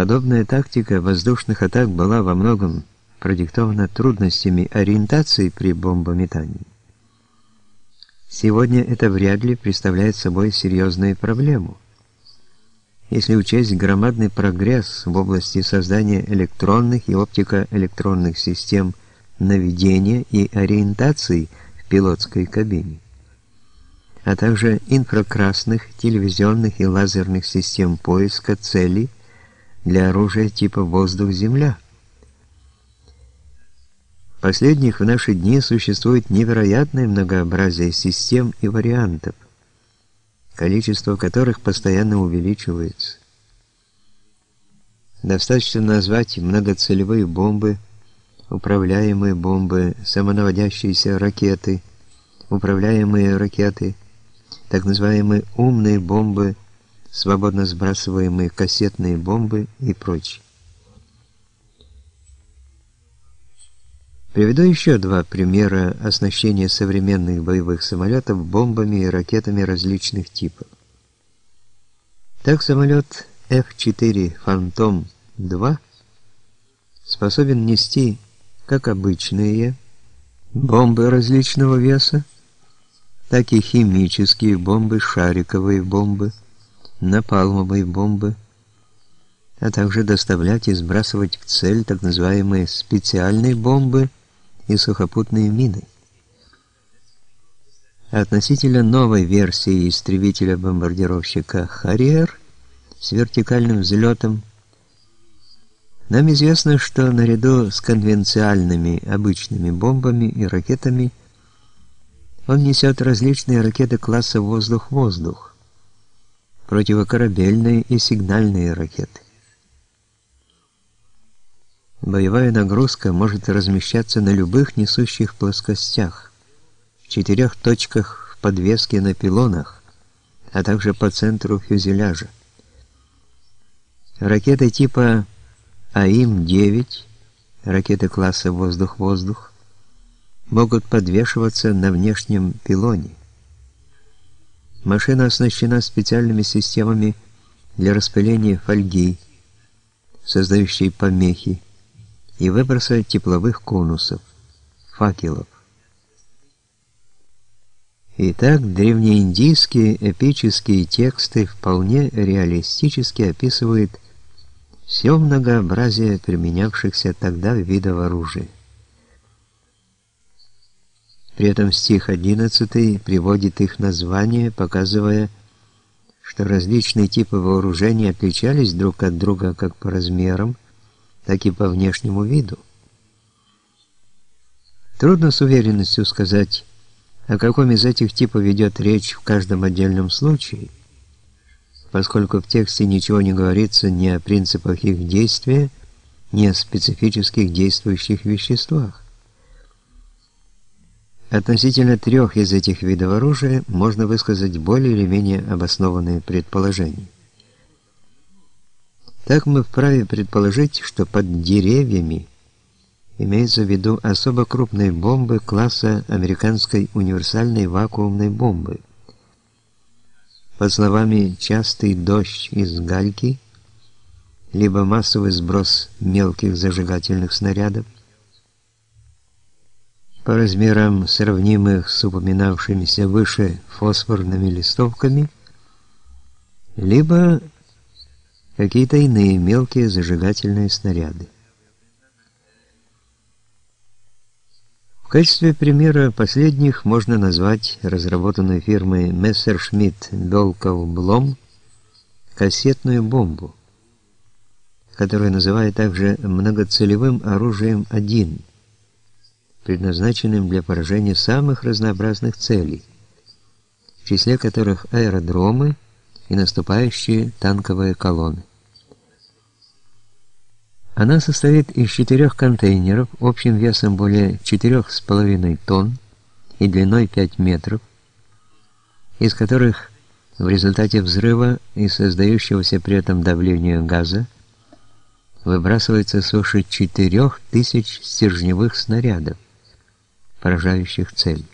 Подобная тактика воздушных атак была во многом продиктована трудностями ориентации при бомбометании. Сегодня это вряд ли представляет собой серьезную проблему. Если учесть громадный прогресс в области создания электронных и оптикоэлектронных систем наведения и ориентации в пилотской кабине, а также инфракрасных, телевизионных и лазерных систем поиска целей для оружия типа воздух-земля. Последних в наши дни существует невероятное многообразие систем и вариантов, количество которых постоянно увеличивается. Достаточно назвать многоцелевые бомбы, управляемые бомбы, самонаводящиеся ракеты, управляемые ракеты, так называемые умные бомбы, свободно сбрасываемые кассетные бомбы и прочее. Приведу еще два примера оснащения современных боевых самолетов бомбами и ракетами различных типов. Так самолет F-4 «Фантом-2» способен нести как обычные бомбы различного веса, так и химические бомбы, шариковые бомбы, напалмовые бомбы, а также доставлять и сбрасывать в цель так называемые специальные бомбы – и сухопутные мины. Относительно новой версии истребителя-бомбардировщика «Харриер» с вертикальным взлетом, нам известно, что наряду с конвенциальными обычными бомбами и ракетами он несет различные ракеты класса «воздух-воздух», противокорабельные и сигнальные ракеты. Боевая нагрузка может размещаться на любых несущих плоскостях, в четырех точках в подвеске на пилонах, а также по центру фюзеляжа. Ракеты типа АИМ-9, ракеты класса воздух-воздух, могут подвешиваться на внешнем пилоне. Машина оснащена специальными системами для распыления фольги, создающей помехи, и выброса тепловых конусов, факелов. Итак, древнеиндийские эпические тексты вполне реалистически описывают все многообразие применявшихся тогда видов оружия. При этом стих 11 приводит их названия, показывая, что различные типы вооружения отличались друг от друга как по размерам, так и по внешнему виду. Трудно с уверенностью сказать, о каком из этих типов ведет речь в каждом отдельном случае, поскольку в тексте ничего не говорится ни о принципах их действия, ни о специфических действующих веществах. Относительно трех из этих видов оружия можно высказать более или менее обоснованные предположения. Так мы вправе предположить, что под деревьями имеется в виду особо крупные бомбы класса американской универсальной вакуумной бомбы. По словами «частый дождь из гальки», либо массовый сброс мелких зажигательных снарядов, по размерам сравнимых с упоминавшимися выше фосфорными листовками, либо какие-то иные мелкие зажигательные снаряды. В качестве примера последних можно назвать разработанную фирмой Messerschmitt Belkov Blom кассетную бомбу, которую называют также многоцелевым оружием 1, предназначенным для поражения самых разнообразных целей, в числе которых аэродромы и наступающие танковые колонны. Она состоит из четырех контейнеров общим весом более 4,5 тонн и длиной 5 метров, из которых в результате взрыва и создающегося при этом давления газа выбрасывается свыше 4000 стержневых снарядов, поражающих цель.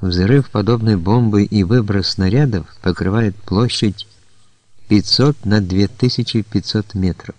Взрыв подобной бомбы и выброс снарядов покрывает площадь 500 на 2500 метров.